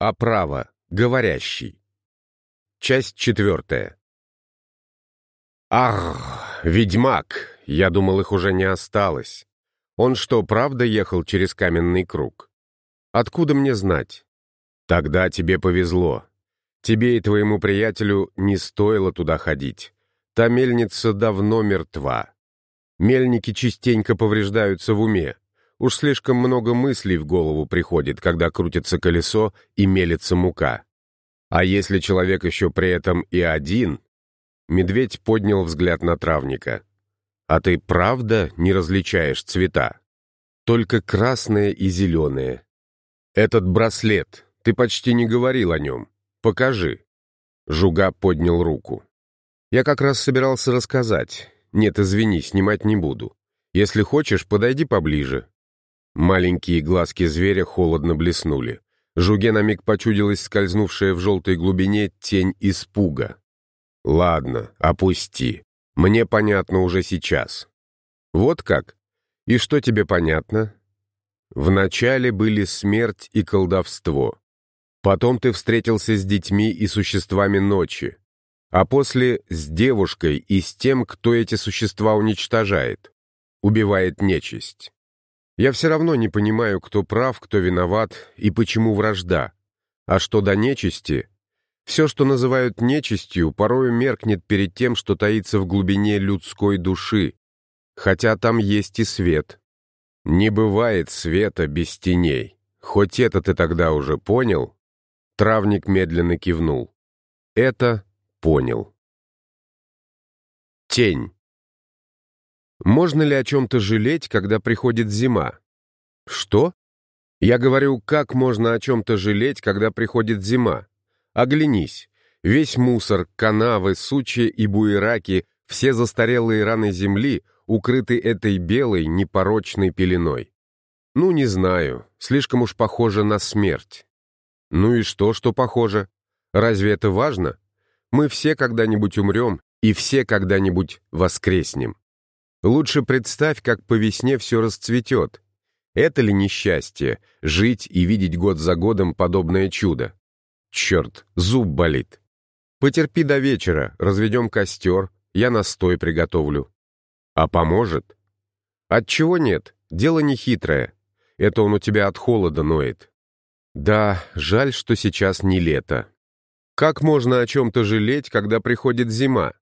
Оправа. Говорящий. Часть четвертая. Ах, ведьмак! Я думал, их уже не осталось. Он что, правда ехал через каменный круг? Откуда мне знать? Тогда тебе повезло. Тебе и твоему приятелю не стоило туда ходить. Та мельница давно мертва. Мельники частенько повреждаются в уме. Уж слишком много мыслей в голову приходит, когда крутится колесо и мелится мука. А если человек еще при этом и один... Медведь поднял взгляд на травника. «А ты правда не различаешь цвета? Только красное и зеленое. Этот браслет, ты почти не говорил о нем. Покажи». Жуга поднял руку. «Я как раз собирался рассказать. Нет, извини, снимать не буду. Если хочешь, подойди поближе». Маленькие глазки зверя холодно блеснули. Жуге на миг почудилась скользнувшая в желтой глубине тень испуга. «Ладно, опусти. Мне понятно уже сейчас». «Вот как? И что тебе понятно?» «Вначале были смерть и колдовство. Потом ты встретился с детьми и существами ночи а после с девушкой и с тем, кто эти существа уничтожает, убивает нечисть. Я все равно не понимаю, кто прав, кто виноват и почему вражда. А что до нечисти? Все, что называют нечистью, порою меркнет перед тем, что таится в глубине людской души, хотя там есть и свет. Не бывает света без теней. Хоть это ты тогда уже понял? Травник медленно кивнул. Это понял. Тень. Можно ли о чем-то жалеть, когда приходит зима? Что? Я говорю, как можно о чем-то жалеть, когда приходит зима? Оглянись. Весь мусор, канавы, сучья и буераки, все застарелые раны земли укрыты этой белой, непорочной пеленой. Ну, не знаю, слишком уж похоже на смерть. Ну и что, что похоже? Разве это важно? Мы все когда-нибудь умрем, и все когда-нибудь воскреснем. Лучше представь, как по весне все расцветет. Это ли несчастье — жить и видеть год за годом подобное чудо? Черт, зуб болит. Потерпи до вечера, разведем костер, я настой приготовлю. А поможет? Отчего нет? Дело не хитрое. Это он у тебя от холода ноет. Да, жаль, что сейчас не лето. Как можно о чем-то жалеть, когда приходит зима?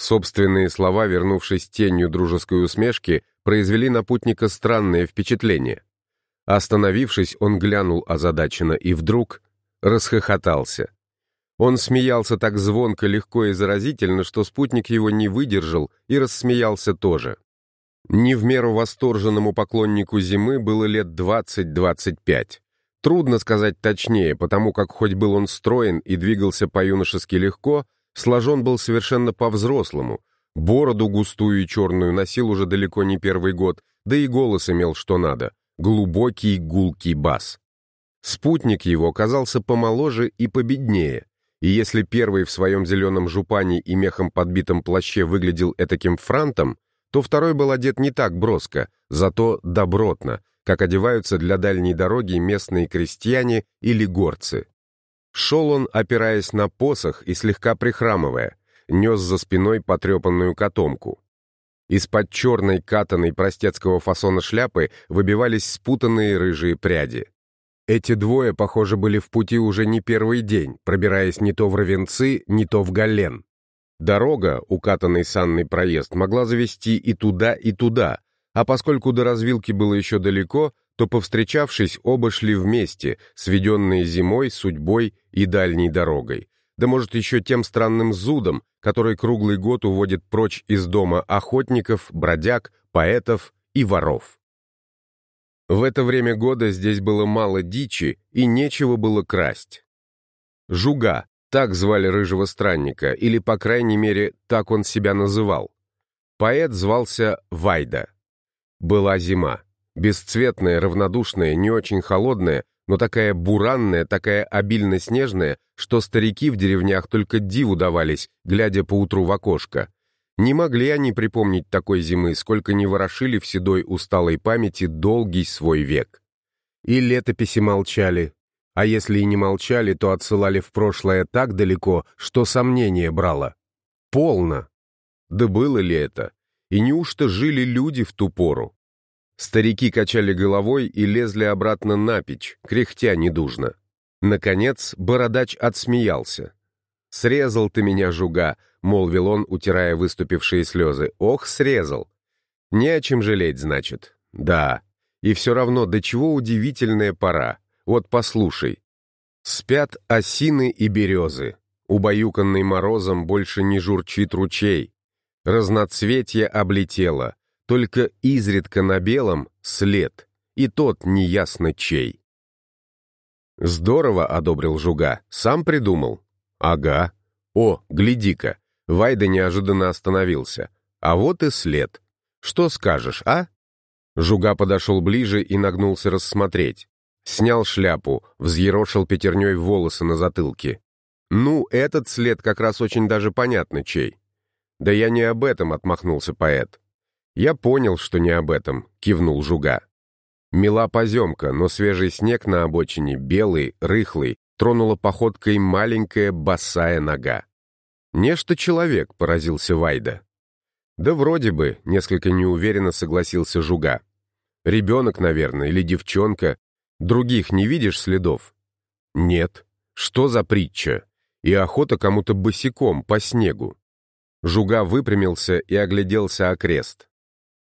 Собственные слова, вернувшись тенью дружеской усмешки, произвели на путника странное впечатление. Остановившись, он глянул озадаченно и вдруг расхохотался. Он смеялся так звонко, легко и заразительно, что спутник его не выдержал и рассмеялся тоже. Не в меру восторженному поклоннику зимы было лет двадцать-двадцать пять. Трудно сказать точнее, потому как хоть был он строен и двигался по-юношески легко, сложен был совершенно по-взрослому. Бороду густую и черную носил уже далеко не первый год, да и голос имел что надо — глубокий гулкий бас. Спутник его казался помоложе и победнее, и если первый в своем зеленом жупане и мехом подбитом плаще выглядел этаким франтом, то второй был одет не так броско, зато добротно, как одеваются для дальней дороги местные крестьяне или горцы. Шел он, опираясь на посох и слегка прихрамывая, нес за спиной потрепанную котомку. Из-под черной катаной простецкого фасона шляпы выбивались спутанные рыжие пряди. Эти двое, похоже, были в пути уже не первый день, пробираясь не то в Равенцы, не то в Гален. Дорога, укатанный санный проезд, могла завести и туда, и туда, а поскольку до развилки было еще далеко, то, повстречавшись, оба шли вместе, сведенные зимой, судьбой и дальней дорогой. Да может еще тем странным зудом, который круглый год уводит прочь из дома охотников, бродяг, поэтов и воров. В это время года здесь было мало дичи и нечего было красть. Жуга, так звали рыжего странника, или, по крайней мере, так он себя называл. Поэт звался Вайда. Была зима. Бесцветная, равнодушная, не очень холодная, но такая буранная, такая обильно снежная, что старики в деревнях только диву давались, глядя поутру в окошко. Не могли они припомнить такой зимы, сколько не ворошили в седой усталой памяти долгий свой век. И летописи молчали. А если и не молчали, то отсылали в прошлое так далеко, что сомнение брало. Полно. Да было ли это? И неужто жили люди в ту пору? Старики качали головой и лезли обратно на печь, кряхтя недужно. Наконец, бородач отсмеялся. «Срезал ты меня, жуга», — молвил он, утирая выступившие слезы. «Ох, срезал! Не о чем жалеть, значит. Да. И все равно, до чего удивительная пора. Вот послушай. Спят осины и березы. Убаюканный морозом больше не журчит ручей. Разноцветье облетело. Только изредка на белом след. И тот неясно чей. Здорово, одобрил Жуга. Сам придумал. Ага. О, гляди-ка. Вайда неожиданно остановился. А вот и след. Что скажешь, а? Жуга подошел ближе и нагнулся рассмотреть. Снял шляпу, взъерошил пятерней волосы на затылке. Ну, этот след как раз очень даже понятно чей. Да я не об этом, отмахнулся поэт. Я понял, что не об этом, кивнул Жуга. Мила поземка, но свежий снег на обочине, белый, рыхлый, тронула походкой маленькая босая нога. «Нечто человек», — поразился Вайда. «Да вроде бы», — несколько неуверенно согласился Жуга. «Ребенок, наверное, или девчонка. Других не видишь следов?» «Нет. Что за притча? И охота кому-то босиком по снегу». Жуга выпрямился и огляделся окрест.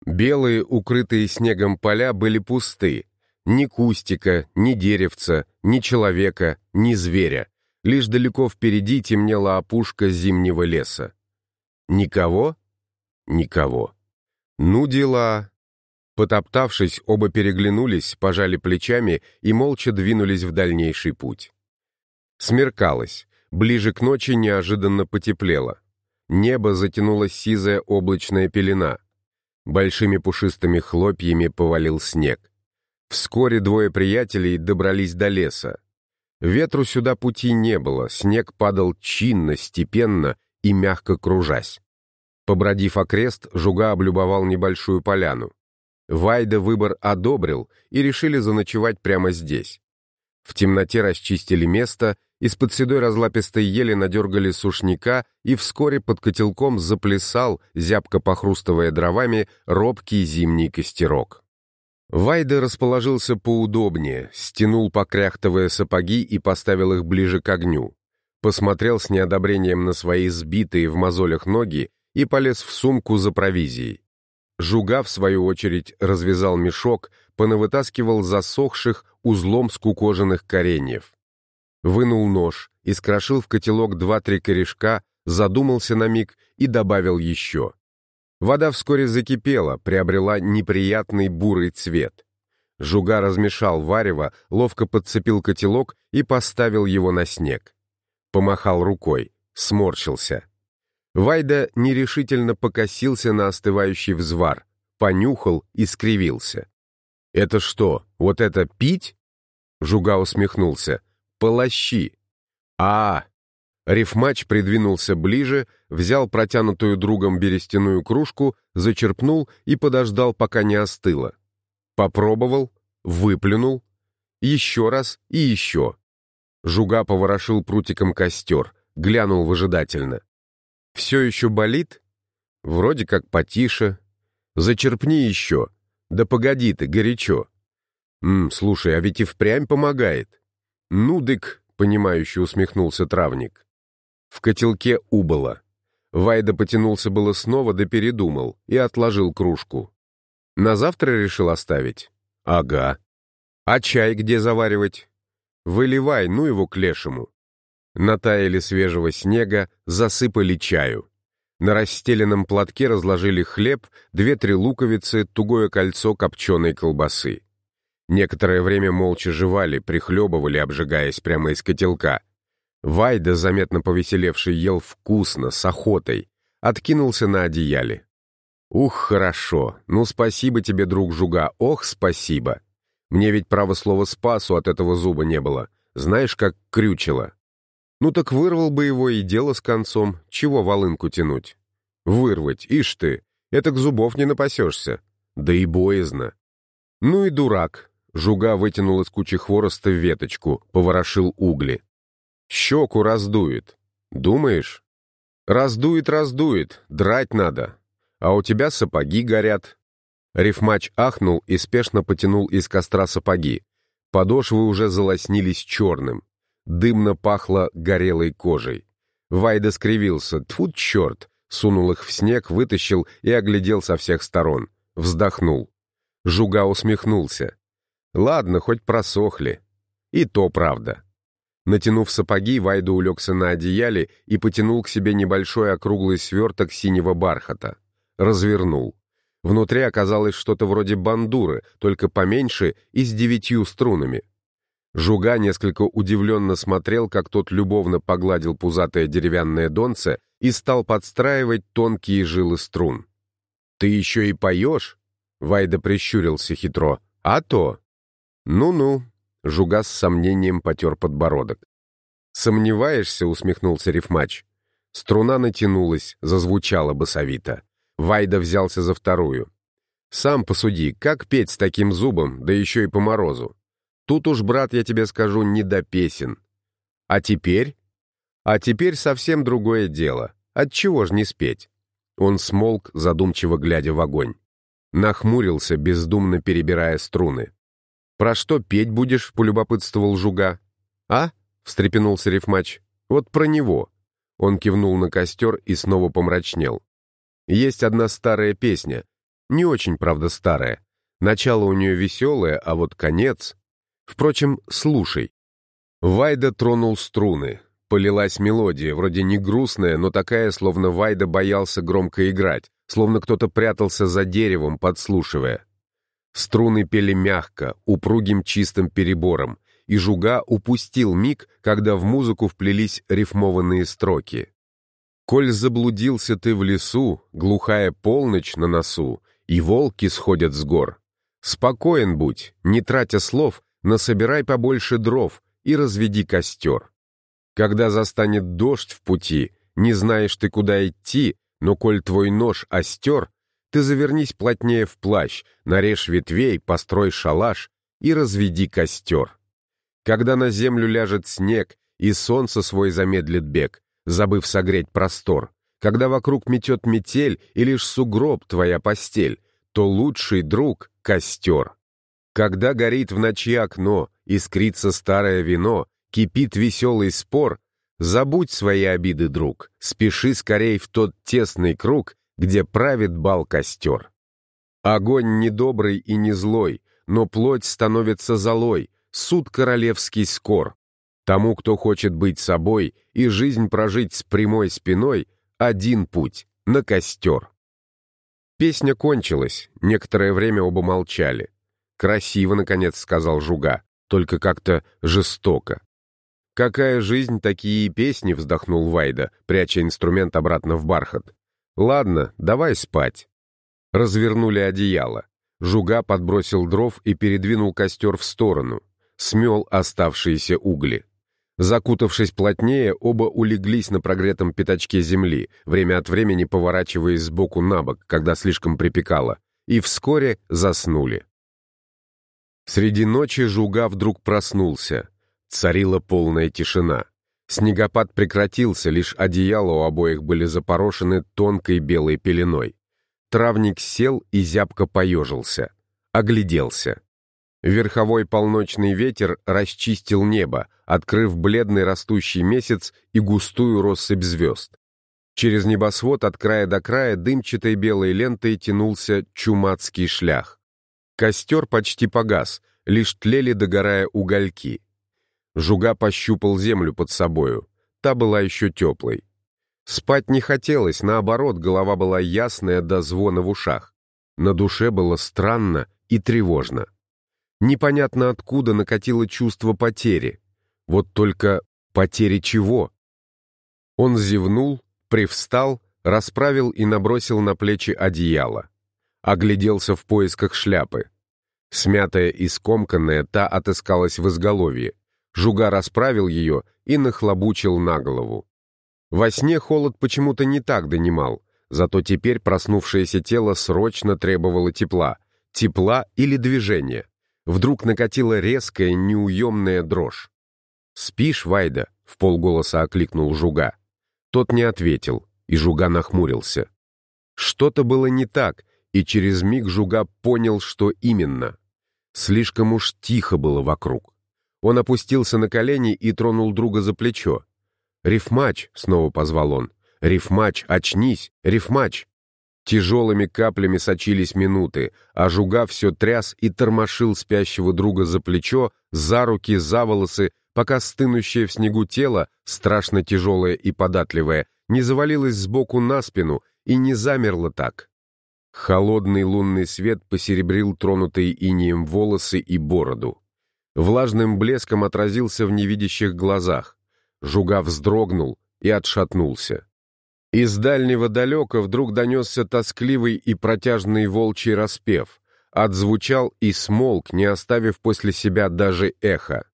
Белые, укрытые снегом поля были пусты. Ни кустика, ни деревца, ни человека, ни зверя. Лишь далеко впереди темнела опушка зимнего леса. Никого? Никого. Ну, дела. Потоптавшись, оба переглянулись, пожали плечами и молча двинулись в дальнейший путь. Смеркалось. Ближе к ночи неожиданно потеплело. Небо затянула сизая облачная пелена. Большими пушистыми хлопьями повалил снег. Вскоре двое приятелей добрались до леса. Ветру сюда пути не было, снег падал чинно, степенно и мягко кружась. Побродив окрест, Жуга облюбовал небольшую поляну. Вайда выбор одобрил и решили заночевать прямо здесь. В темноте расчистили место, из-под седой разлапистой ели надергали сушняка, и вскоре под котелком заплясал, зябко похрустывая дровами, робкий зимний костерок. Вайда расположился поудобнее, стянул покряхтовые сапоги и поставил их ближе к огню. Посмотрел с неодобрением на свои сбитые в мозолях ноги и полез в сумку за провизией. Жуга, в свою очередь, развязал мешок, понавытаскивал засохших узлом скукоженных кореньев. Вынул нож, искрошил в котелок два-три корешка, задумался на миг и добавил еще. Вода вскоре закипела, приобрела неприятный бурый цвет. Жуга размешал варево, ловко подцепил котелок и поставил его на снег. Помахал рукой, сморщился. Вайда нерешительно покосился на остывающий взвар, понюхал и скривился. «Это что, вот это пить?» Жуга усмехнулся. «Полощи!» «А, Рифмач придвинулся ближе, взял протянутую другом берестяную кружку, зачерпнул и подождал, пока не остыло. Попробовал, выплюнул, еще раз и еще. Жуга поворошил прутиком костер, глянул выжидательно. Все еще болит? Вроде как потише. Зачерпни еще. Да погоди ты, горячо. М, слушай, а ведь и впрямь помогает. Ну, дык, понимающе усмехнулся травник. В котелке убыло. Вайда потянулся было снова, да передумал и отложил кружку. На завтра решил оставить? Ага. А чай где заваривать? Выливай, ну его к лешему. Натаяли свежего снега, засыпали чаю. На расстеленном платке разложили хлеб, две-три луковицы, тугое кольцо копченой колбасы. Некоторое время молча жевали, прихлебывали, обжигаясь прямо из котелка. Вайда, заметно повеселевший, ел вкусно, с охотой. Откинулся на одеяле. «Ух, хорошо. Ну, спасибо тебе, друг Жуга. Ох, спасибо. Мне ведь, право слова, спасу от этого зуба не было. Знаешь, как крючило. Ну так вырвал бы его и дело с концом. Чего волынку тянуть? Вырвать, ишь ты. Это к зубов не напасешься. Да и боязно. Ну и дурак. Жуга вытянул из кучи хвороста веточку, поворошил угли. «Щеку раздует. Думаешь?» «Раздует, раздует. Драть надо. А у тебя сапоги горят». Рифмач ахнул и спешно потянул из костра сапоги. Подошвы уже залоснились черным. Дымно пахло горелой кожей. Вайда скривился. Тьфу, черт! Сунул их в снег, вытащил и оглядел со всех сторон. Вздохнул. Жуга усмехнулся. Ладно, хоть просохли. И то правда. Натянув сапоги, Вайда улегся на одеяле и потянул к себе небольшой округлый сверток синего бархата. Развернул. Внутри оказалось что-то вроде бандуры, только поменьше и с девятью струнами. Жуга несколько удивленно смотрел, как тот любовно погладил пузатое деревянное донце и стал подстраивать тонкие жилы струн. «Ты еще и поешь?» Вайда прищурился хитро. «А то!» «Ну-ну», — Жуга с сомнением потер подбородок. «Сомневаешься?» — усмехнулся рифмач. Струна натянулась, зазвучала басовито. Вайда взялся за вторую. «Сам посуди, как петь с таким зубом, да еще и по морозу? Тут уж, брат, я тебе скажу, не до песен. А теперь? А теперь совсем другое дело. Отчего ж не спеть?» Он смолк, задумчиво глядя в огонь. Нахмурился, бездумно перебирая струны. «Про что петь будешь?» — полюбопытствовал Жуга. «А?» — встрепенулся рифмач. «Вот про него». Он кивнул на костер и снова помрачнел. «Есть одна старая песня. Не очень, правда, старая. Начало у нее веселое, а вот конец... Впрочем, слушай». Вайда тронул струны. Полилась мелодия, вроде не грустная, но такая, словно Вайда боялся громко играть, словно кто-то прятался за деревом, подслушивая. Струны пели мягко, упругим чистым перебором, и Жуга упустил миг, когда в музыку вплелись рифмованные строки. «Коль заблудился ты в лесу, глухая полночь на носу, и волки сходят с гор. Спокоен будь, не тратя слов, насобирай побольше дров и разведи костер. Когда застанет дождь в пути, не знаешь ты, куда идти, но коль твой нож остер, ты завернись плотнее в плащ, нарежь ветвей, построй шалаш и разведи костер. Когда на землю ляжет снег, и солнце свой замедлит бег, забыв согреть простор, когда вокруг метет метель, и лишь сугроб твоя постель, то лучший друг — костер. Когда горит в ночи окно, искрится старое вино, кипит веселый спор, забудь свои обиды, друг, спеши скорей в тот тесный круг, где правит бал костер. Огонь недобрый и не злой, но плоть становится золой, суд королевский скор. Тому, кто хочет быть собой и жизнь прожить с прямой спиной, один путь — на костер. Песня кончилась, некоторое время оба молчали. «Красиво», — наконец сказал Жуга, только как-то жестоко. «Какая жизнь, такие песни», — вздохнул Вайда, пряча инструмент обратно в бархат. «Ладно, давай спать». Развернули одеяло. Жуга подбросил дров и передвинул костер в сторону смел оставшиеся угли. Закутавшись плотнее, оба улеглись на прогретом пятачке земли, время от времени поворачиваясь сбоку на бок, когда слишком припекало, и вскоре заснули. Среди ночи Жуга вдруг проснулся. Царила полная тишина. Снегопад прекратился, лишь одеяла у обоих были запорошены тонкой белой пеленой. Травник сел и зябко поежился. Огляделся. Верховой полночный ветер расчистил небо, открыв бледный растущий месяц и густую россыпь звезд. Через небосвод от края до края дымчатой белой лентой тянулся чумацкий шлях. Костер почти погас, лишь тлели догорая угольки. Жуга пощупал землю под собою. Та была еще теплой. Спать не хотелось, наоборот, голова была ясная до звона в ушах. На душе было странно и тревожно. Непонятно откуда накатило чувство потери. Вот только потери чего? Он зевнул, привстал, расправил и набросил на плечи одеяло. Огляделся в поисках шляпы. Смятая и скомканная, та отыскалась в изголовье. Жуга расправил ее и нахлобучил на голову. Во сне холод почему-то не так донимал, зато теперь проснувшееся тело срочно требовало тепла. Тепла или движения. Вдруг накатила резкая, неуемная дрожь. «Спишь, Вайда?» — в полголоса окликнул Жуга. Тот не ответил, и Жуга нахмурился. Что-то было не так, и через миг Жуга понял, что именно. Слишком уж тихо было вокруг. Он опустился на колени и тронул друга за плечо. «Рифмач!» — снова позвал он. «Рифмач, очнись! Рифмач!» Тяжелыми каплями сочились минуты, а Жуга все тряс и тормошил спящего друга за плечо, за руки, за волосы, пока стынущее в снегу тело, страшно тяжелое и податливое, не завалилось сбоку на спину и не замерло так. Холодный лунный свет посеребрил тронутые инием волосы и бороду. Влажным блеском отразился в невидящих глазах. Жуга вздрогнул и отшатнулся. Из дальнего далека вдруг донесся тоскливый и протяжный волчий распев, отзвучал и смолк, не оставив после себя даже эхо.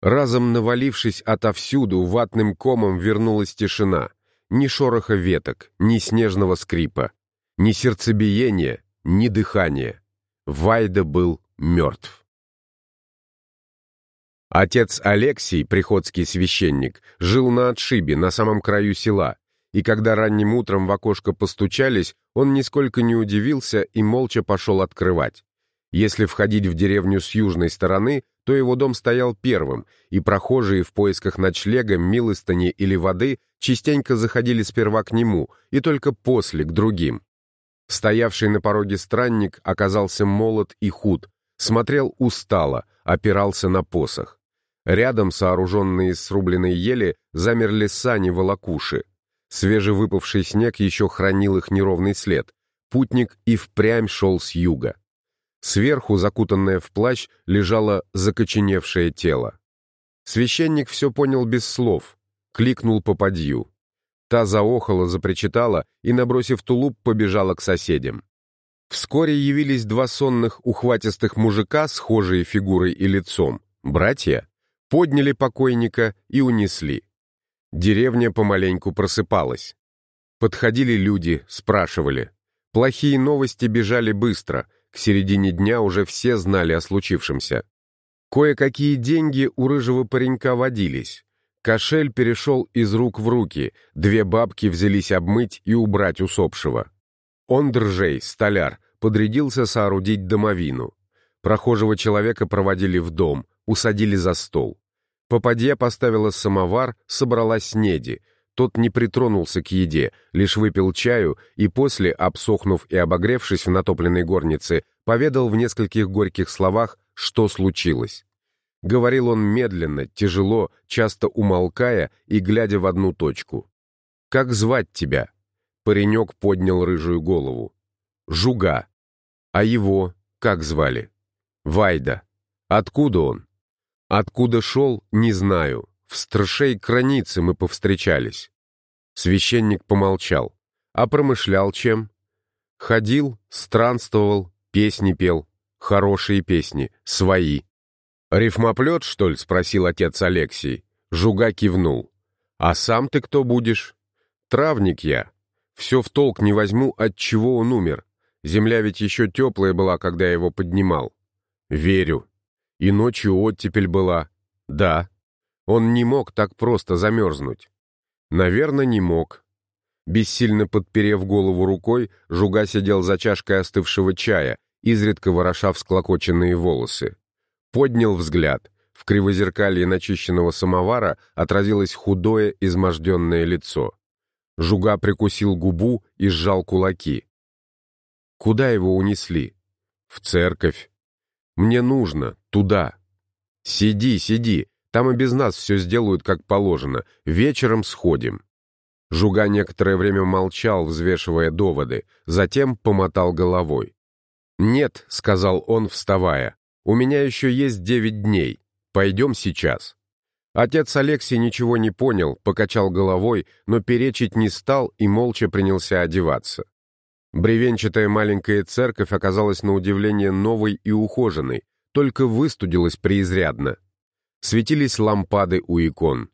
Разом навалившись отовсюду, ватным комом вернулась тишина. Ни шороха веток, ни снежного скрипа, ни сердцебиения, ни дыхания. Вайда был мертв. Отец Алексий, приходский священник, жил на отшибе, на самом краю села, и когда ранним утром в окошко постучались, он нисколько не удивился и молча пошел открывать. Если входить в деревню с южной стороны, то его дом стоял первым, и прохожие в поисках ночлега, милостыни или воды частенько заходили сперва к нему, и только после к другим. Стоявший на пороге странник оказался молод и худ, смотрел устало, опирался на посох. Рядом, сооруженные из срубленной ели, замерли сани-волокуши. Свежевыпавший снег еще хранил их неровный след. Путник и впрямь шел с юга. Сверху, закутанное в плащ, лежало закоченевшее тело. Священник все понял без слов, кликнул попадью. Та заохала, запричитала и, набросив тулуп, побежала к соседям. Вскоре явились два сонных, ухватистых мужика, схожие фигурой и лицом. Братья подняли покойника и унесли. Деревня помаленьку просыпалась. Подходили люди, спрашивали. Плохие новости бежали быстро — к середине дня уже все знали о случившемся. Кое-какие деньги у рыжего паренька водились. Кошель перешел из рук в руки, две бабки взялись обмыть и убрать усопшего. Он, Држей, столяр, подрядился соорудить домовину. Прохожего человека проводили в дом, усадили за стол. Попадья поставила самовар, собрала снеди, тот не притронулся к еде, лишь выпил чаю и после, обсохнув и обогревшись в натопленной горнице, поведал в нескольких горьких словах, что случилось. Говорил он медленно, тяжело, часто умолкая и глядя в одну точку. «Как звать тебя?» Паренек поднял рыжую голову. «Жуга». «А его как звали?» «Вайда». «Откуда он?» «Откуда шел, не знаю. В страшей краницы мы повстречались. Священник помолчал. А промышлял чем? Ходил, странствовал, песни пел. Хорошие песни, свои. «Рифмоплет, что ли?» — спросил отец Алексий. Жуга кивнул. «А сам ты кто будешь?» «Травник я. Все в толк не возьму, от чего он умер. Земля ведь еще теплая была, когда я его поднимал». «Верю. И ночью оттепель была». «Да». Он не мог так просто замерзнуть. Наверное, не мог. Бессильно подперев голову рукой, Жуга сидел за чашкой остывшего чая, изредка вороша всклокоченные волосы. Поднял взгляд. В кривозеркалье начищенного самовара отразилось худое, изможденное лицо. Жуга прикусил губу и сжал кулаки. Куда его унесли? В церковь. Мне нужно, туда. Сиди, сиди, там и без нас все сделают как положено. Вечером сходим». Жуга некоторое время молчал, взвешивая доводы, затем помотал головой. «Нет», — сказал он, вставая, — «у меня еще есть девять дней. Пойдем сейчас». Отец Алексей ничего не понял, покачал головой, но перечить не стал и молча принялся одеваться. Бревенчатая маленькая церковь оказалась на удивление новой и ухоженной, только выстудилась преизрядно. Светились лампады у икон.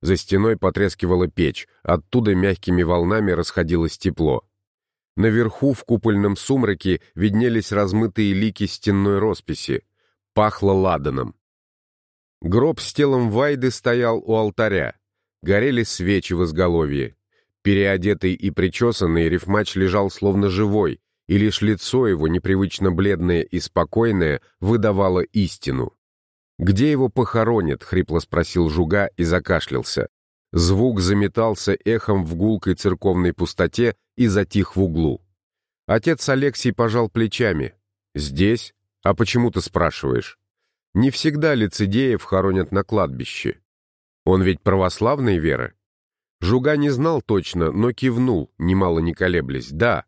За стеной потрескивала печь, оттуда мягкими волнами расходилось тепло. Наверху в купольном сумраке виднелись размытые лики стенной росписи. Пахло ладаном. Гроб с телом Вайды стоял у алтаря. Горели свечи в изголовье. Переодетый и причесанный рифмач лежал словно живой, и лишь лицо его, непривычно бледное и спокойное, выдавало истину. «Где его похоронят?» — хрипло спросил Жуга и закашлялся. Звук заметался эхом в гулкой церковной пустоте и затих в углу. Отец Алексей пожал плечами. «Здесь? А почему ты спрашиваешь? Не всегда лицедеев хоронят на кладбище. Он ведь православной веры?» Жуга не знал точно, но кивнул, немало не колеблясь. «Да,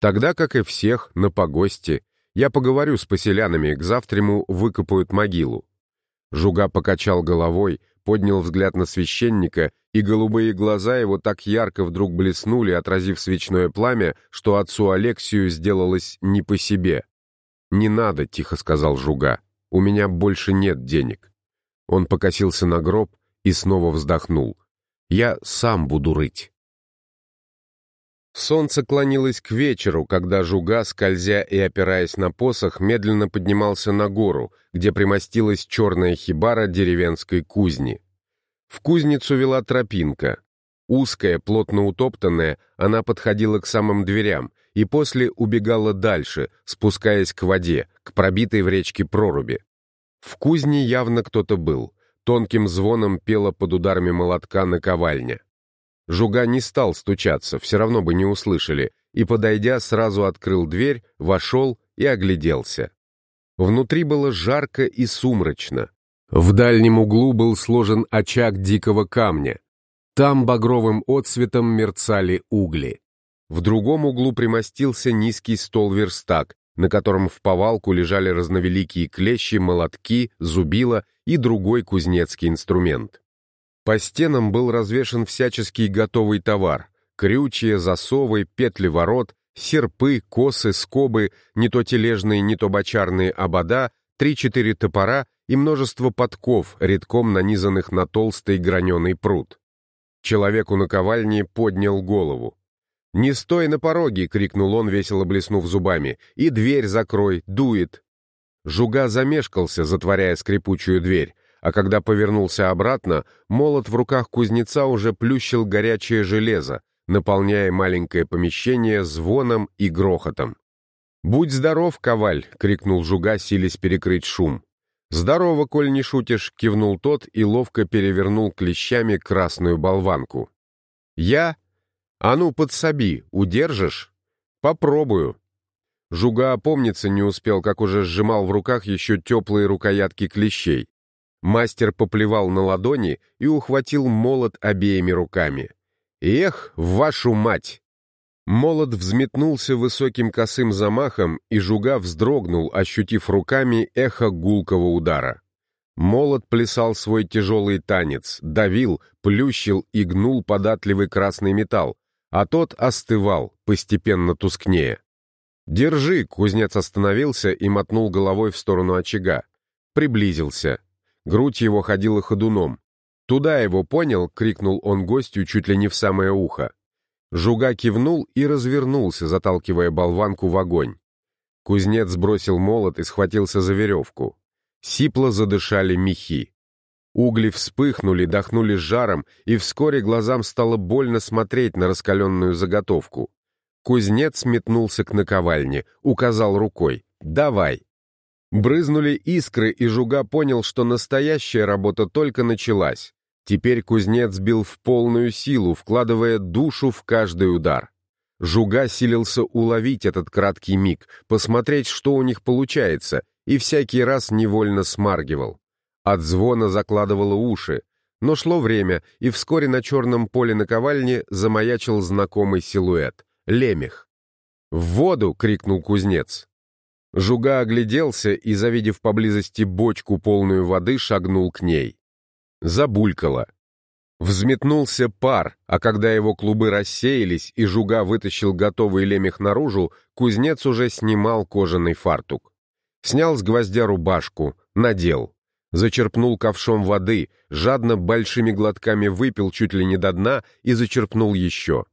Тогда, как и всех, на погосте. Я поговорю с поселянами, к завтраму выкопают могилу. Жуга покачал головой, поднял взгляд на священника, и голубые глаза его так ярко вдруг блеснули, отразив свечное пламя, что отцу Алексию сделалось не по себе. «Не надо», — тихо сказал Жуга, — «у меня больше нет денег». Он покосился на гроб и снова вздохнул. «Я сам буду рыть». Солнце клонилось к вечеру, когда Жуга, скользя и опираясь на посох, медленно поднимался на гору, где примостилась черная хибара деревенской кузни. В кузницу вела тропинка. Узкая, плотно утоптанная, она подходила к самым дверям и после убегала дальше, спускаясь к воде, к пробитой в речке проруби. В кузне явно кто-то был. Тонким звоном пела под ударами молотка наковальня. Жуга не стал стучаться, все равно бы не услышали, и, подойдя, сразу открыл дверь, вошел и огляделся. Внутри было жарко и сумрачно. В дальнем углу был сложен очаг дикого камня. Там багровым отсветом мерцали угли. В другом углу примостился низкий стол-верстак, на котором в повалку лежали разновеликие клещи, молотки, зубила и другой кузнецкий инструмент. По стенам был развешен всяческий готовый товар. Крючья, засовы, петли ворот, серпы, косы, скобы, не то тележные, не то бочарные обода, три-четыре топора и множество подков, редком нанизанных на толстый граненый пруд. Человек у наковальни поднял голову. «Не стой на пороге!» — крикнул он, весело блеснув зубами. «И дверь закрой, дует!» Жуга замешкался, затворяя скрипучую дверь а когда повернулся обратно, молот в руках кузнеца уже плющил горячее железо, наполняя маленькое помещение звоном и грохотом. «Будь здоров, коваль!» — крикнул Жуга, силясь перекрыть шум. «Здорово, коль не шутишь!» — кивнул тот и ловко перевернул клещами красную болванку. «Я? А ну, подсоби, удержишь?» «Попробую». Жуга опомниться не успел, как уже сжимал в руках еще теплые рукоятки клещей. Мастер поплевал на ладони и ухватил молот обеими руками. «Эх, вашу мать!» Молот взметнулся высоким косым замахом, и жуга вздрогнул, ощутив руками эхо гулкого удара. Молот плясал свой тяжелый танец, давил, плющил и гнул податливый красный металл, а тот остывал, постепенно тускнее. «Держи!» — кузнец остановился и мотнул головой в сторону очага. Приблизился. Грудь его ходила ходуном. «Туда его понял!» — крикнул он гостю чуть ли не в самое ухо. Жуга кивнул и развернулся, заталкивая болванку в огонь. Кузнец сбросил молот и схватился за веревку. Сипло задышали мехи. Угли вспыхнули, дохнули жаром, и вскоре глазам стало больно смотреть на раскаленную заготовку. Кузнец метнулся к наковальне, указал рукой «Давай». Брызнули искры, и Жуга понял, что настоящая работа только началась. Теперь кузнец бил в полную силу, вкладывая душу в каждый удар. Жуга силился уловить этот краткий миг, посмотреть, что у них получается, и всякий раз невольно смаргивал. От звона закладывало уши, но шло время, и вскоре на черном поле наковальни замаячил знакомый силуэт — лемех. «В воду!» — крикнул кузнец. Жуга огляделся и, завидев поблизости бочку, полную воды, шагнул к ней. Забулькало. Взметнулся пар, а когда его клубы рассеялись и Жуга вытащил готовый лемех наружу, кузнец уже снимал кожаный фартук. Снял с гвоздя рубашку, надел. Зачерпнул ковшом воды, жадно большими глотками выпил чуть ли не до дна и зачерпнул еще.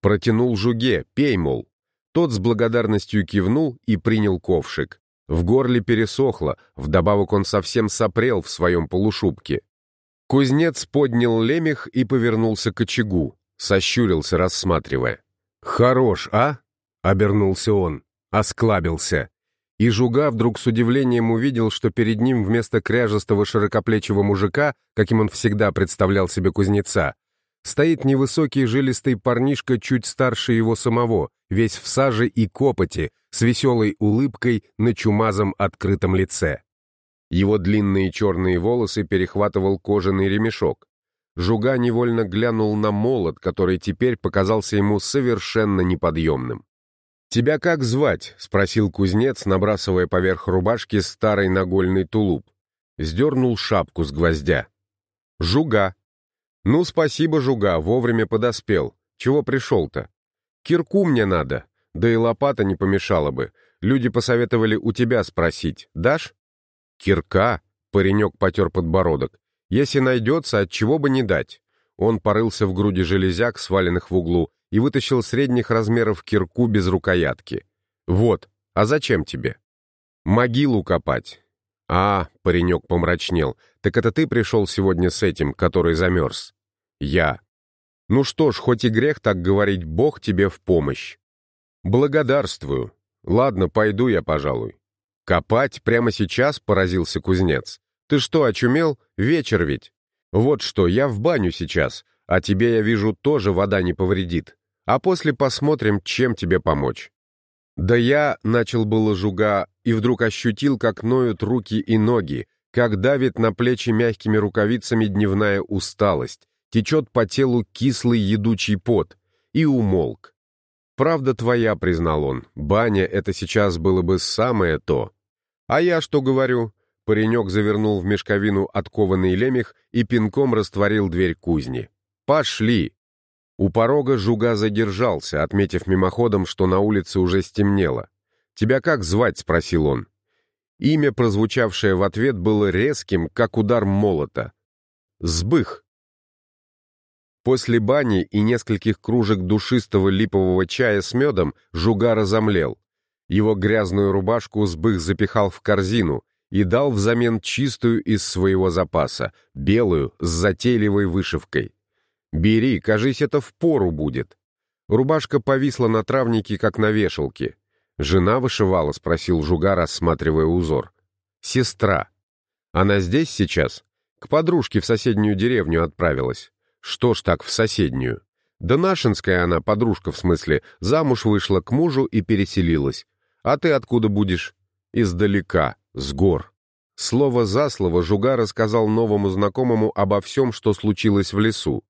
Протянул Жуге, пей, мол. Тот с благодарностью кивнул и принял ковшик. В горле пересохло, вдобавок он совсем сопрел в своем полушубке. Кузнец поднял лемех и повернулся к очагу, сощурился, рассматривая. «Хорош, а?» — обернулся он, осклабился. И Жуга вдруг с удивлением увидел, что перед ним вместо кряжестого широкоплечего мужика, каким он всегда представлял себе кузнеца, стоит невысокий жилистый парнишка чуть старше его самого, весь в саже и копоти, с веселой улыбкой на чумазом открытом лице. Его длинные черные волосы перехватывал кожаный ремешок. Жуга невольно глянул на молот, который теперь показался ему совершенно неподъемным. «Тебя как звать?» — спросил кузнец, набрасывая поверх рубашки старый нагольный тулуп. Сдернул шапку с гвоздя. «Жуга». «Ну, спасибо, Жуга, вовремя подоспел. Чего пришел-то?» «Кирку мне надо. Да и лопата не помешала бы. Люди посоветовали у тебя спросить. Дашь?» «Кирка?» — паренек потер подбородок. «Если найдется, от чего бы не дать». Он порылся в груди железяк, сваленных в углу, и вытащил средних размеров кирку без рукоятки. «Вот, а зачем тебе?» «Могилу копать». «А, — паренек помрачнел, — так это ты пришел сегодня с этим, который замерз?» «Я». «Ну что ж, хоть и грех так говорить, Бог тебе в помощь». «Благодарствую. Ладно, пойду я, пожалуй». «Копать прямо сейчас?» — поразился кузнец. «Ты что, очумел? Вечер ведь. Вот что, я в баню сейчас, а тебе, я вижу, тоже вода не повредит. А после посмотрим, чем тебе помочь». «Да я», — начал было жуга, и вдруг ощутил, как ноют руки и ноги, как давит на плечи мягкими рукавицами дневная усталость, течет по телу кислый едучий пот, и умолк. «Правда твоя», — признал он, — «баня — это сейчас было бы самое то». «А я что говорю?» Паренек завернул в мешковину откованный лемех и пинком растворил дверь кузни. «Пошли!» У порога Жуга задержался, отметив мимоходом, что на улице уже стемнело. «Тебя как звать?» — спросил он. Имя, прозвучавшее в ответ, было резким, как удар молота. «Сбых!» После бани и нескольких кружек душистого липового чая с медом Жуга разомлел. Его грязную рубашку Сбых запихал в корзину и дал взамен чистую из своего запаса, белую, с затейливой вышивкой. «Бери, кажись, это в пору будет». Рубашка повисла на травнике, как на вешалке. «Жена вышивала?» — спросил Жуга, рассматривая узор. «Сестра. Она здесь сейчас?» «К подружке в соседнюю деревню отправилась». «Что ж так в соседнюю?» «Да нашинская она, подружка в смысле, замуж вышла к мужу и переселилась. А ты откуда будешь?» «Издалека, с гор». Слово за слово Жуга рассказал новому знакомому обо всем, что случилось в лесу.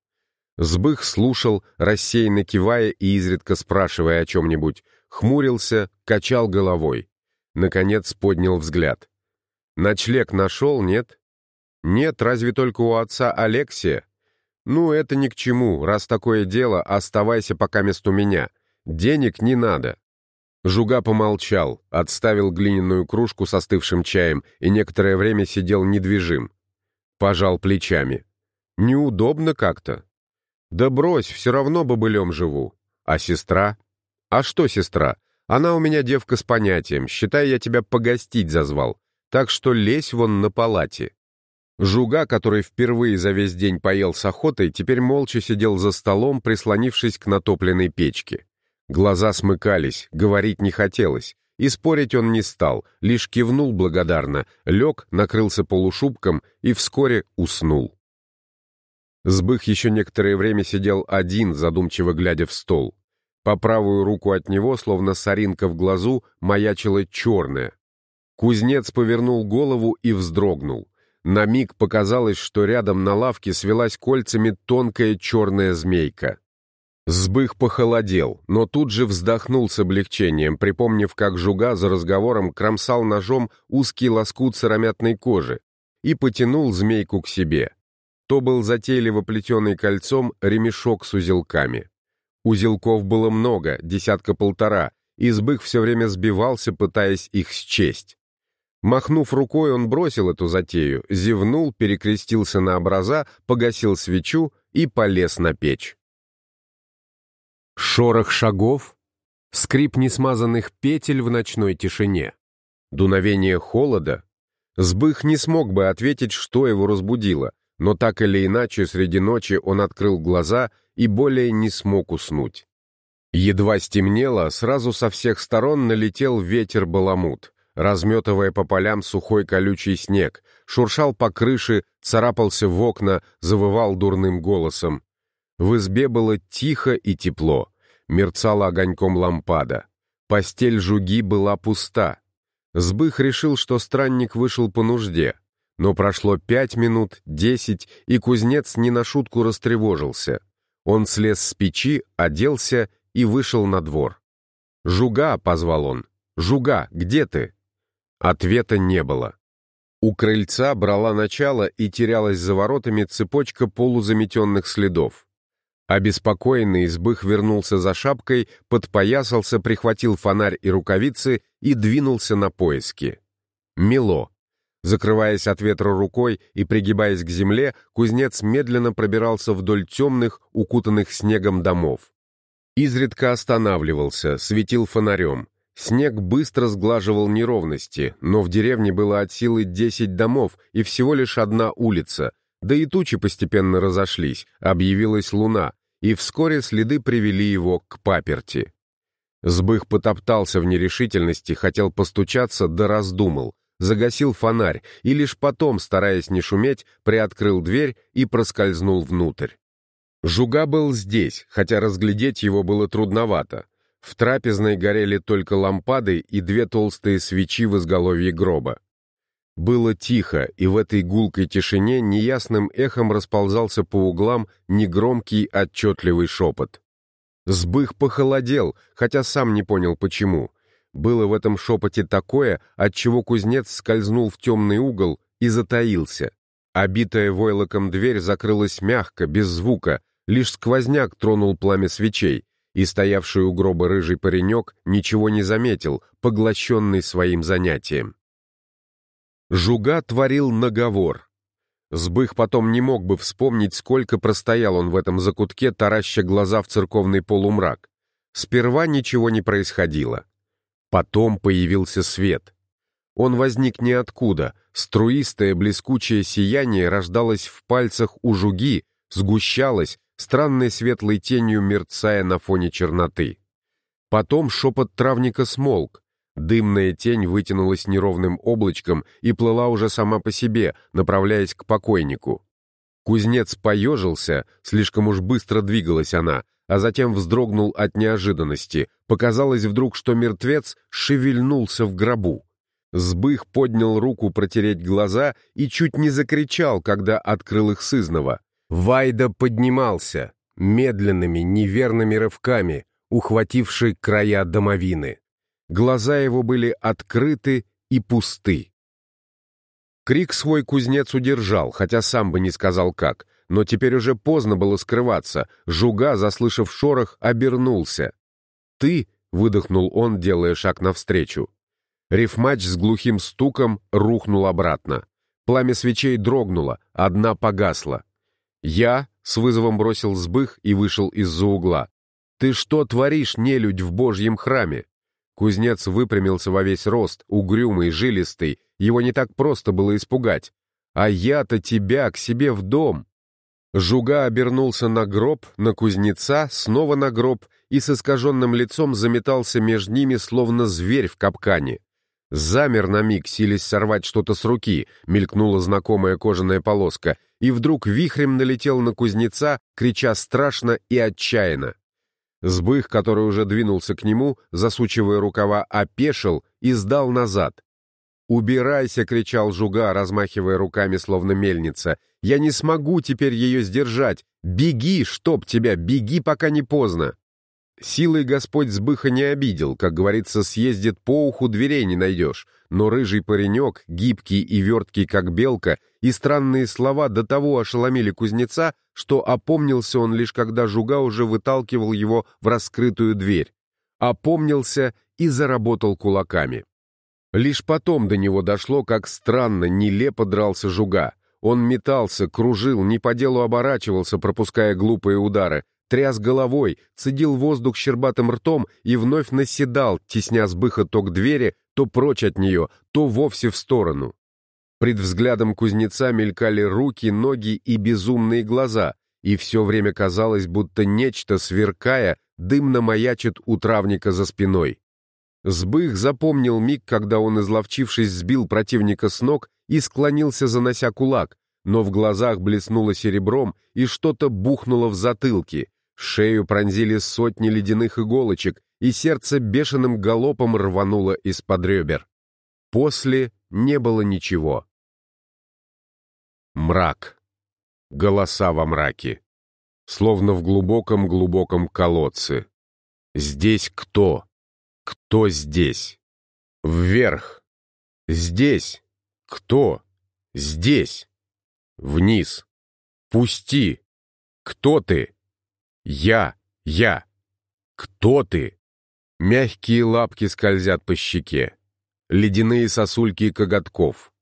Сбых слушал, рассеянно кивая и изредка спрашивая о чем-нибудь, хмурился, качал головой. Наконец поднял взгляд. «Ночлег нашел, нет?» «Нет, разве только у отца Алексия?» «Ну, это ни к чему. Раз такое дело, оставайся пока мест у меня. Денег не надо». Жуга помолчал, отставил глиняную кружку с остывшим чаем и некоторое время сидел недвижим. Пожал плечами. «Неудобно как-то. «Да брось, все равно бобылем живу. А сестра?» «А что сестра? Она у меня девка с понятием, считай, я тебя погостить зазвал. Так что лезь вон на палате». Жуга, который впервые за весь день поел с охотой, теперь молча сидел за столом, прислонившись к натопленной печке. Глаза смыкались, говорить не хотелось, и спорить он не стал, лишь кивнул благодарно, лег, накрылся полушубком и вскоре уснул. Сбых еще некоторое время сидел один, задумчиво глядя в стол. По правую руку от него, словно соринка в глазу, маячила черная. Кузнец повернул голову и вздрогнул. На миг показалось, что рядом на лавке свелась кольцами тонкая черная змейка. Сбых похолодел, но тут же вздохнул с облегчением, припомнив, как жуга за разговором кромсал ножом узкий лоскут сыромятной кожи и потянул змейку к себе. То был затейливо плетеный кольцом ремешок с узелками. Узелков было много, десятка-полтора, и Сбых все время сбивался, пытаясь их счесть. Махнув рукой, он бросил эту затею, зевнул, перекрестился на образа, погасил свечу и полез на печь. Шорох шагов, скрип несмазанных петель в ночной тишине. Дуновение холода? Сбых не смог бы ответить, что его разбудило, но так или иначе среди ночи он открыл глаза и более не смог уснуть. Едва стемнело, сразу со всех сторон налетел ветер-баламут, разметывая по полям сухой колючий снег, шуршал по крыше, царапался в окна, завывал дурным голосом. В избе было тихо и тепло, мерцала огоньком лампада. Постель жуги была пуста. Сбых решил, что странник вышел по нужде, но прошло пять минут, десять, и кузнец не на шутку растревожился. Он слез с печи, оделся и вышел на двор. «Жуга!» — позвал он. «Жуга, где ты?» Ответа не было. У крыльца брала начало и терялась за воротами цепочка полузаметенных следов. Обеспокоенный избых вернулся за шапкой, подпоясался, прихватил фонарь и рукавицы и двинулся на поиски. Мело. Закрываясь от ветра рукой и пригибаясь к земле, кузнец медленно пробирался вдоль темных, укутанных снегом домов. Изредка останавливался, светил фонарем. Снег быстро сглаживал неровности, но в деревне было от силы десять домов и всего лишь одна улица, да и тучи постепенно разошлись, объявилась луна, и вскоре следы привели его к паперти. Сбых потоптался в нерешительности, хотел постучаться, да раздумал — загасил фонарь и лишь потом, стараясь не шуметь, приоткрыл дверь и проскользнул внутрь. Жуга был здесь, хотя разглядеть его было трудновато. В трапезной горели только лампады и две толстые свечи в изголовье гроба. Было тихо, и в этой гулкой тишине неясным эхом расползался по углам негромкий отчетливый шепот. Сбых похолодел, хотя сам не понял почему. Было в этом шепоте такое, от чего кузнец скользнул в темный угол и затаился. Обитая войлоком дверь закрылась мягко, без звука, лишь сквозняк тронул пламя свечей, и стоявший у гроба рыжий паренек ничего не заметил, поглощенный своим занятием. Жуга творил наговор. Сбых потом не мог бы вспомнить, сколько простоял он в этом закутке, тараща глаза в церковный полумрак. Сперва ничего не происходило. Потом появился свет. Он возник ниоткуда, струистое блескучее сияние рождалось в пальцах у жуги, сгущалось, странной светлой тенью мерцая на фоне черноты. Потом шепот травника смолк, дымная тень вытянулась неровным облачком и плыла уже сама по себе, направляясь к покойнику. Кузнец поежился, слишком уж быстро двигалась она, а затем вздрогнул от неожиданности. Показалось вдруг, что мертвец шевельнулся в гробу. Сбых поднял руку протереть глаза и чуть не закричал, когда открыл их сызново. Вайда поднимался, медленными, неверными рывками, ухвативший края домовины. Глаза его были открыты и пусты. Крик свой кузнец удержал, хотя сам бы не сказал как — но теперь уже поздно было скрываться. Жуга, заслышав шорох, обернулся. «Ты?» — выдохнул он, делая шаг навстречу. Рифмач с глухим стуком рухнул обратно. Пламя свечей дрогнуло, одна погасла. «Я?» — с вызовом бросил сбых и вышел из-за угла. «Ты что творишь, нелюдь, в божьем храме?» Кузнец выпрямился во весь рост, угрюмый, жилистый. Его не так просто было испугать. «А я-то тебя к себе в дом!» Жуга обернулся на гроб, на кузнеца, снова на гроб и с искаженным лицом заметался между ними, словно зверь в капкане. Замер на миг, силясь сорвать что-то с руки, мелькнула знакомая кожаная полоска, и вдруг вихрем налетел на кузнеца, крича страшно и отчаянно. Сбых, который уже двинулся к нему, засучивая рукава, опешил и сдал назад. «Убирайся!» — кричал Жуга, размахивая руками, словно мельница. «Я не смогу теперь ее сдержать! Беги, чтоб тебя! Беги, пока не поздно!» Силой Господь сбыха не обидел, как говорится, съездит по уху, дверей не найдешь. Но рыжий паренек, гибкий и верткий, как белка, и странные слова до того ошеломили кузнеца, что опомнился он лишь когда Жуга уже выталкивал его в раскрытую дверь. Опомнился и заработал кулаками. Лишь потом до него дошло, как странно, нелепо дрался жуга. Он метался, кружил, не по делу оборачивался, пропуская глупые удары, тряс головой, цедил воздух щербатым ртом и вновь наседал, тесня сбыха то к двери, то прочь от нее, то вовсе в сторону. Пред взглядом кузнеца мелькали руки, ноги и безумные глаза, и все время казалось, будто нечто, сверкая, дымно маячит у травника за спиной. Сбых запомнил миг, когда он, изловчившись, сбил противника с ног и склонился, занося кулак, но в глазах блеснуло серебром и что-то бухнуло в затылке. Шею пронзили сотни ледяных иголочек, и сердце бешеным галопом рвануло из-под ребер. После не было ничего. Мрак. Голоса во мраке. Словно в глубоком-глубоком колодце. Здесь кто? Кто здесь? Вверх. Здесь. Кто? Здесь. Вниз. Пусти. Кто ты? Я. Я. Кто ты? Мягкие лапки скользят по щеке. Ледяные сосульки коготков.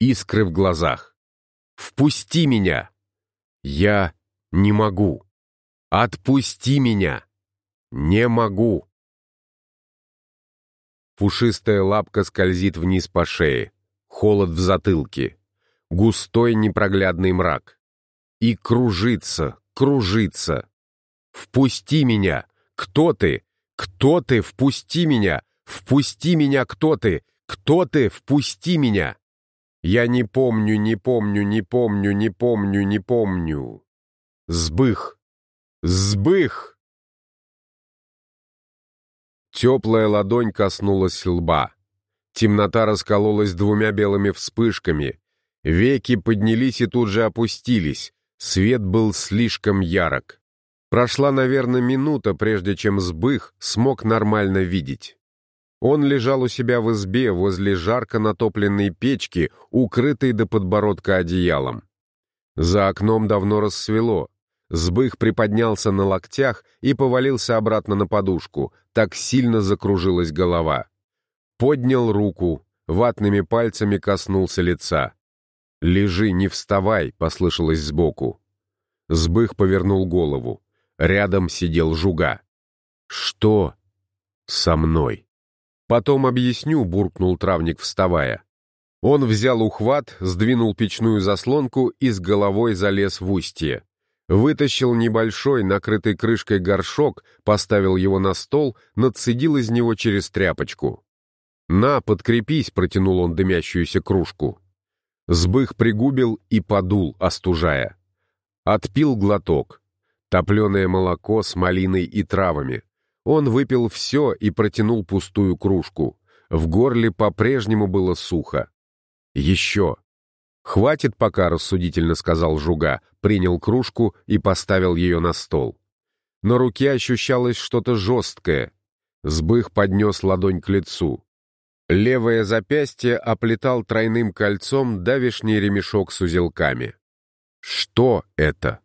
Искры в глазах. Впусти меня. Я не могу. Отпусти меня. Не могу. Пушистая лапка скользит вниз по шее. Холод в затылке. Густой непроглядный мрак. И кружится, кружится. «Впусти меня! Кто ты? Кто ты? Впусти меня! Впусти меня! Кто ты? Кто ты? Впусти меня!» Я не помню, не помню, не помню, не помню, не помню. Сбых! Сбых! Теплая ладонь коснулась лба. Темнота раскололась двумя белыми вспышками. Веки поднялись и тут же опустились. Свет был слишком ярок. Прошла, наверное, минута, прежде чем Сбых смог нормально видеть. Он лежал у себя в избе возле жарко натопленной печки, укрытой до подбородка одеялом. За окном давно рассвело. Сбых приподнялся на локтях и повалился обратно на подушку, так сильно закружилась голова. Поднял руку, ватными пальцами коснулся лица. «Лежи, не вставай», — послышалось сбоку. Сбых повернул голову. Рядом сидел Жуга. «Что со мной?» «Потом объясню», — буркнул травник, вставая. Он взял ухват, сдвинул печную заслонку и с головой залез в устье. Вытащил небольшой, накрытый крышкой горшок, поставил его на стол, надцедил из него через тряпочку. «На, подкрепись», — протянул он дымящуюся кружку. Сбых пригубил и подул, остужая. Отпил глоток. Топленое молоко с малиной и травами. Он выпил все и протянул пустую кружку. В горле по-прежнему было сухо. «Еще!» «Хватит пока», — рассудительно сказал Жуга, принял кружку и поставил ее на стол. На руке ощущалось что-то жесткое. Сбых поднес ладонь к лицу. Левое запястье оплетал тройным кольцом давишний ремешок с узелками. «Что это?»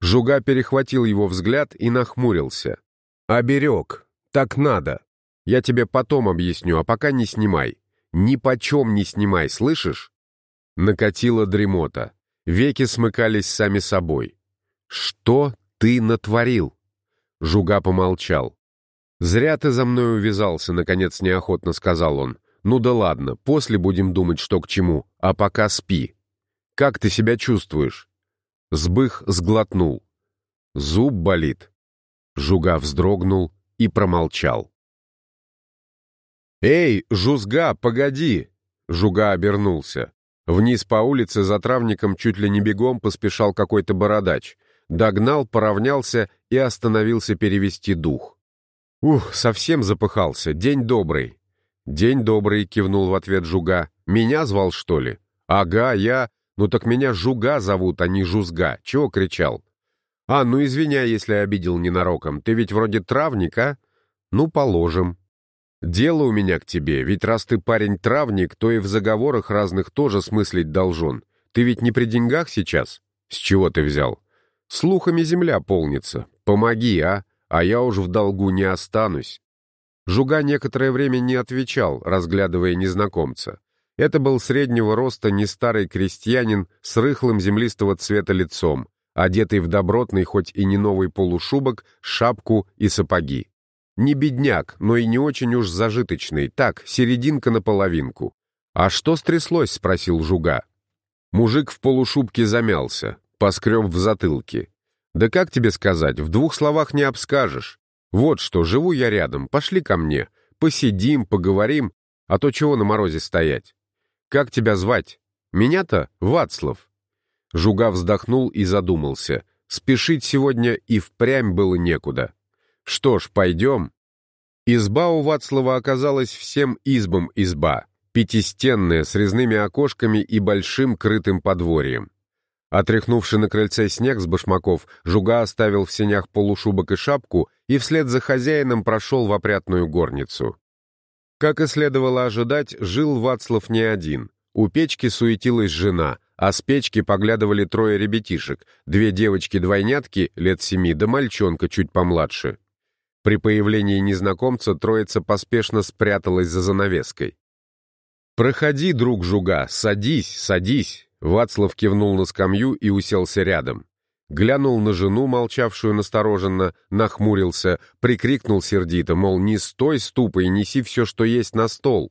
Жуга перехватил его взгляд и нахмурился. «Оберег. Так надо. Я тебе потом объясню, а пока не снимай. Ни почем не снимай, слышишь?» Накатила дремота. Веки смыкались сами собой. «Что ты натворил?» Жуга помолчал. «Зря ты за мной увязался», — наконец неохотно сказал он. «Ну да ладно, после будем думать, что к чему, а пока спи. Как ты себя чувствуешь?» Сбых сглотнул. Зуб болит. Жуга вздрогнул и промолчал. «Эй, Жузга, погоди!» Жуга обернулся. Вниз по улице за травником чуть ли не бегом поспешал какой-то бородач. Догнал, поравнялся и остановился перевести дух. «Ух, совсем запыхался. День добрый». «День добрый», — кивнул в ответ Жуга. «Меня звал, что ли?» «Ага, я...» «Ну так меня Жуга зовут, а не Жузга. Чего кричал?» «А, ну извиняй, если обидел ненароком. Ты ведь вроде травник, а?» «Ну, положим». «Дело у меня к тебе, ведь раз ты парень-травник, то и в заговорах разных тоже смыслить должен. Ты ведь не при деньгах сейчас?» «С чего ты взял?» «Слухами земля полнится. Помоги, а? А я уж в долгу не останусь». Жуга некоторое время не отвечал, разглядывая незнакомца. Это был среднего роста не старый крестьянин с рыхлым землистого цвета лицом, одетый в добротный, хоть и не новый полушубок, шапку и сапоги. Не бедняк, но и не очень уж зажиточный, так, серединка на половинку. «А что стряслось?» — спросил Жуга. Мужик в полушубке замялся, поскреб в затылке. «Да как тебе сказать, в двух словах не обскажешь. Вот что, живу я рядом, пошли ко мне, посидим, поговорим, а то чего на морозе стоять? Как тебя звать? Меня-то Вацлав». Жуга вздохнул и задумался. Спешить сегодня и впрямь было некуда. Что ж, пойдем. Изба у Вацлава оказалась всем избам изба, пятистенная, с резными окошками и большим крытым подворьем. Отряхнувши на крыльце снег с башмаков, Жуга оставил в сенях полушубок и шапку и вслед за хозяином прошел в опрятную горницу. Как и следовало ожидать, жил Вацлав не один. У печки суетилась жена, а с печки поглядывали трое ребятишек, две девочки-двойнятки лет семи да мальчонка чуть помладше. При появлении незнакомца троица поспешно спряталась за занавеской. «Проходи, друг Жуга, садись, садись!» Вацлав кивнул на скамью и уселся рядом. Глянул на жену, молчавшую настороженно, нахмурился, прикрикнул сердито, мол, не стой ступой, неси все, что есть на стол.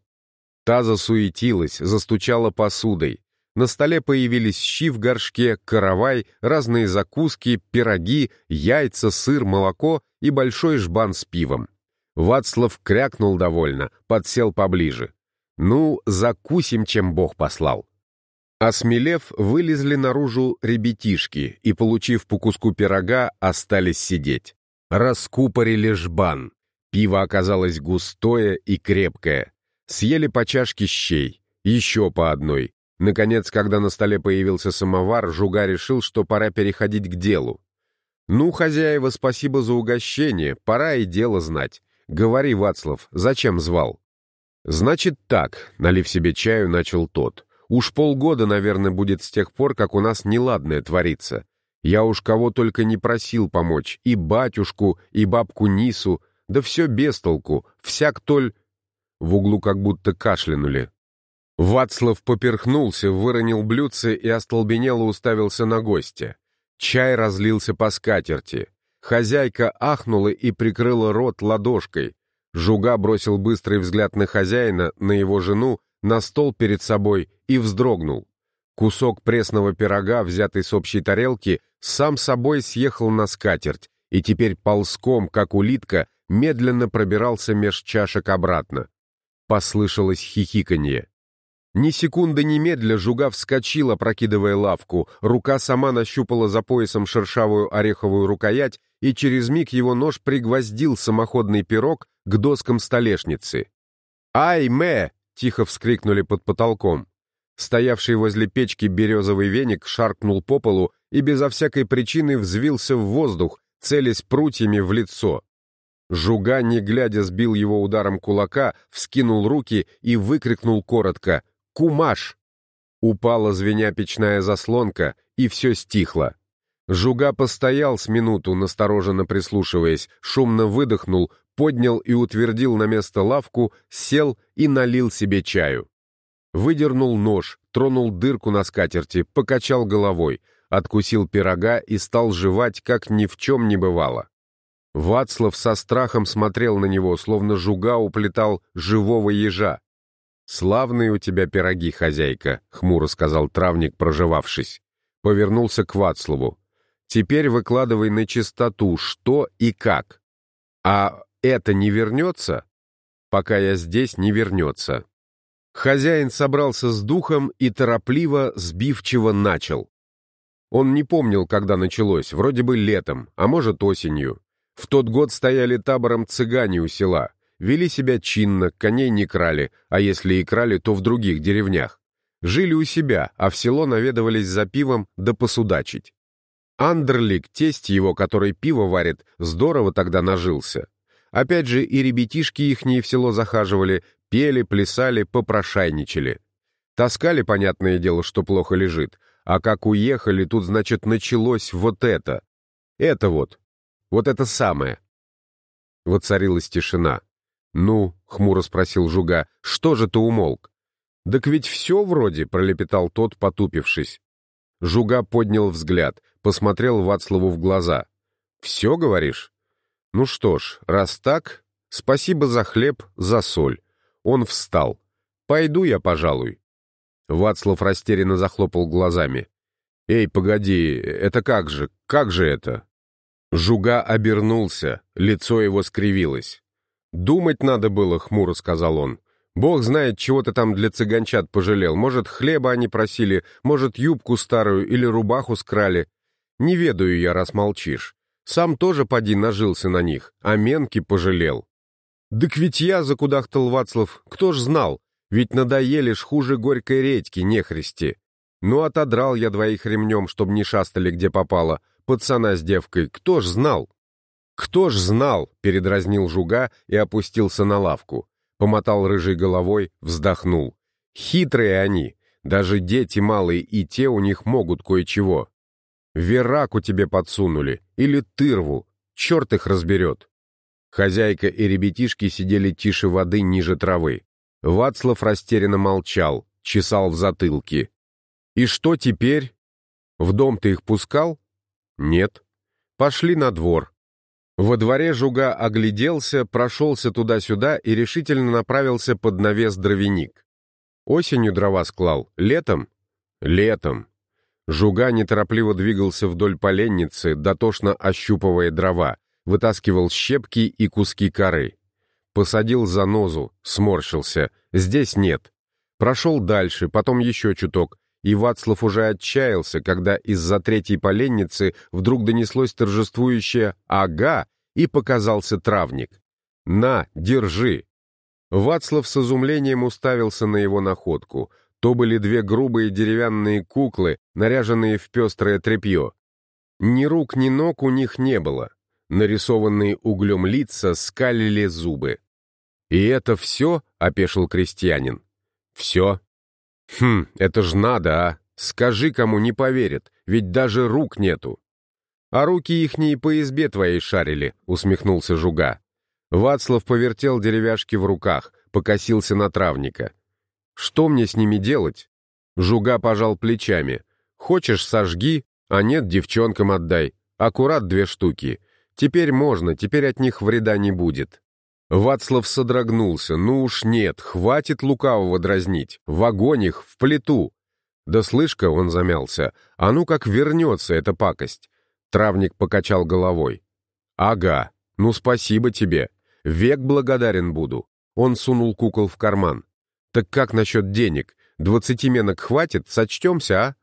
Та засуетилась, застучала посудой. На столе появились щи в горшке, каравай, разные закуски, пироги, яйца, сыр, молоко и большой жбан с пивом. Вацлав крякнул довольно, подсел поближе. «Ну, закусим, чем Бог послал». Осмелев, вылезли наружу ребятишки и, получив по куску пирога, остались сидеть. Раскупорили жбан. Пиво оказалось густое и крепкое. Съели по чашке щей, еще по одной. Наконец, когда на столе появился самовар, Жуга решил, что пора переходить к делу. «Ну, хозяева, спасибо за угощение, пора и дело знать. Говори, Вацлав, зачем звал?» «Значит так», — налив себе чаю, начал тот. «Уж полгода, наверное, будет с тех пор, как у нас неладное творится. Я уж кого только не просил помочь, и батюшку, и бабку Нису, да все без толку, всяк толь...» В углу как будто кашлянули. Вацлав поперхнулся, выронил блюдце и остолбенело уставился на гостя. Чай разлился по скатерти. Хозяйка ахнула и прикрыла рот ладошкой. Жуга бросил быстрый взгляд на хозяина, на его жену, на стол перед собой и вздрогнул. Кусок пресного пирога, взятый с общей тарелки, сам собой съехал на скатерть и теперь ползком, как улитка, медленно пробирался меж чашек обратно. Послышалось хихиканье. Ни секунды немедля Жуга вскочила, прокидывая лавку, рука сама нащупала за поясом шершавую ореховую рукоять, и через миг его нож пригвоздил самоходный пирог к доскам столешницы. «Ай, мэ!» — тихо вскрикнули под потолком. Стоявший возле печки березовый веник шаркнул по полу и безо всякой причины взвился в воздух, целясь прутьями в лицо. Жуга, не глядя, сбил его ударом кулака, вскинул руки и выкрикнул коротко Кумаш!» Упала звеня печная заслонка, и все стихло. Жуга постоял с минуту, настороженно прислушиваясь, шумно выдохнул, поднял и утвердил на место лавку, сел и налил себе чаю. Выдернул нож, тронул дырку на скатерти, покачал головой, откусил пирога и стал жевать, как ни в чем не бывало. Вацлав со страхом смотрел на него, словно жуга уплетал живого ежа. «Славные у тебя пироги, хозяйка», — хмуро сказал травник, проживавшись. Повернулся к Вацлаву. «Теперь выкладывай на чистоту, что и как. А это не вернется? Пока я здесь, не вернется». Хозяин собрался с духом и торопливо, сбивчиво начал. Он не помнил, когда началось, вроде бы летом, а может осенью. В тот год стояли табором цыгане у села. Вели себя чинно, коней не крали, а если и крали, то в других деревнях. Жили у себя, а в село наведывались за пивом да посудачить. Андерлик, тесть его, который пиво варит, здорово тогда нажился. Опять же, и ребятишки ихние в село захаживали, пели, плясали, попрошайничали. Таскали, понятное дело, что плохо лежит, а как уехали, тут, значит, началось вот это. Это вот. Вот это самое. Воцарилась тишина. «Ну?» — хмуро спросил Жуга. «Что же ты умолк?» «Так ведь все вроде», — пролепетал тот, потупившись. Жуга поднял взгляд, посмотрел Вацлаву в глаза. «Все, говоришь?» «Ну что ж, раз так, Спасибо за хлеб, за соль. Он встал. Пойду я, пожалуй. Вацлав растерянно захлопал глазами. «Эй, погоди, это как же, как же это?» Жуга обернулся, лицо его скривилось. «Думать надо было», — хмуро сказал он. «Бог знает, чего ты там для цыганчат пожалел. Может, хлеба они просили, может, юбку старую или рубаху скрали. Не ведаю я, раз молчишь. Сам тоже поди нажился на них, а менки пожалел». «Дык ведь я», — закудахтал Вацлав, — «кто ж знал? Ведь надоели ж хуже горькой редьки, нехристи. Ну, отодрал я двоих ремнем, чтоб не шастали, где попало. Пацана с девкой, кто ж знал?» «Кто ж знал?» — передразнил жуга и опустился на лавку. Помотал рыжей головой, вздохнул. «Хитрые они. Даже дети малые и те у них могут кое-чего. Вераку тебе подсунули. Или тырву. Черт их разберет». Хозяйка и ребятишки сидели тише воды ниже травы. Вацлав растерянно молчал, чесал в затылке. «И что теперь? В дом ты их пускал?» «Нет». «Пошли на двор. Во дворе Жуга огляделся, прошелся туда-сюда и решительно направился под навес дровяник. Осенью дрова склал, летом? Летом. Жуга неторопливо двигался вдоль поленницы, дотошно ощупывая дрова, вытаскивал щепки и куски коры. Посадил занозу, сморщился. Здесь нет. Прошел дальше, потом еще чуток, и Вацлав уже отчаялся, когда из-за третьей поленницы вдруг донеслось торжествующее «Ага!» и показался травник. «На, держи!» Вацлав с изумлением уставился на его находку. То были две грубые деревянные куклы, наряженные в пестрое тряпье. Ни рук, ни ног у них не было. Нарисованные углем лица скалили зубы. «И это все?» — опешил крестьянин. «Все», «Хм, это ж надо, а! Скажи, кому не поверят, ведь даже рук нету!» «А руки ихние по избе твоей шарили», — усмехнулся Жуга. Вацлав повертел деревяшки в руках, покосился на травника. «Что мне с ними делать?» Жуга пожал плечами. «Хочешь, сожги, а нет, девчонкам отдай. Аккурат две штуки. Теперь можно, теперь от них вреда не будет». Вацлав содрогнулся. «Ну уж нет, хватит лукавого дразнить. В огонь их, в плиту!» «Да слышь-ка», — он замялся, — «а ну как вернется эта пакость?» Травник покачал головой. «Ага, ну спасибо тебе. Век благодарен буду». Он сунул кукол в карман. «Так как насчет денег? Двадцати менок хватит? Сочтемся, а?»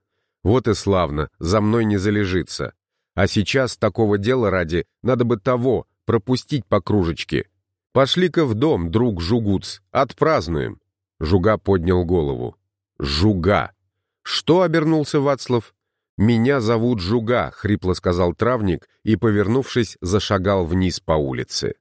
«Вот и славно, за мной не залежится. А сейчас такого дела ради надо бы того, пропустить по кружечке, «Пошли-ка в дом, друг Жугуц, отпразднуем!» Жуга поднял голову. «Жуга!» «Что?» — обернулся Вацлав. «Меня зовут Жуга», — хрипло сказал травник и, повернувшись, зашагал вниз по улице.